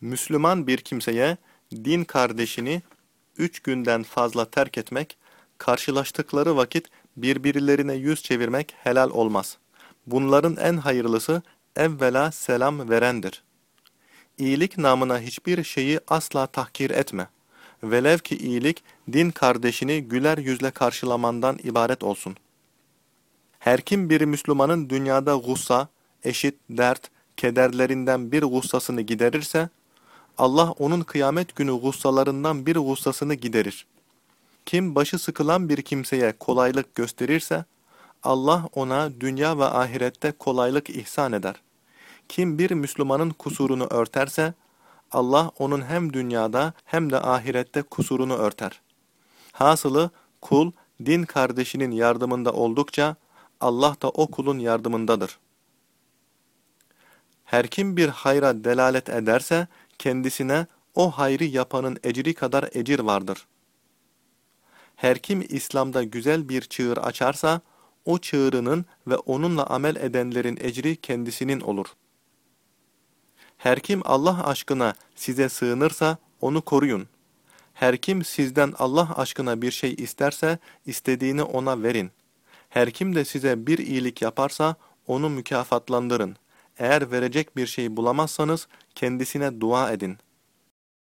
Müslüman bir kimseye din kardeşini üç günden fazla terk etmek, karşılaştıkları vakit birbirlerine yüz çevirmek helal olmaz. Bunların en hayırlısı evvela selam verendir. İyilik namına hiçbir şeyi asla tahkir etme. Velev ki iyilik din kardeşini güler yüzle karşılamandan ibaret olsun. Her kim bir Müslümanın dünyada gussa, eşit, dert, kederlerinden bir gussasını giderirse, Allah onun kıyamet günü gussalarından bir gussasını giderir. Kim başı sıkılan bir kimseye kolaylık gösterirse, Allah ona dünya ve ahirette kolaylık ihsan eder. Kim bir Müslümanın kusurunu örterse, Allah onun hem dünyada hem de ahirette kusurunu örter. Hasılı kul din kardeşinin yardımında oldukça Allah da o kulun yardımındadır. Her kim bir hayra delalet ederse kendisine o hayrı yapanın ecri kadar ecir vardır. Her kim İslam'da güzel bir çığır açarsa o çığırının ve onunla amel edenlerin ecri kendisinin olur. Her kim Allah aşkına size sığınırsa onu koruyun. Her kim sizden Allah aşkına bir şey isterse istediğini ona verin. Her kim de size bir iyilik yaparsa onu mükafatlandırın. Eğer verecek bir şey bulamazsanız kendisine dua edin.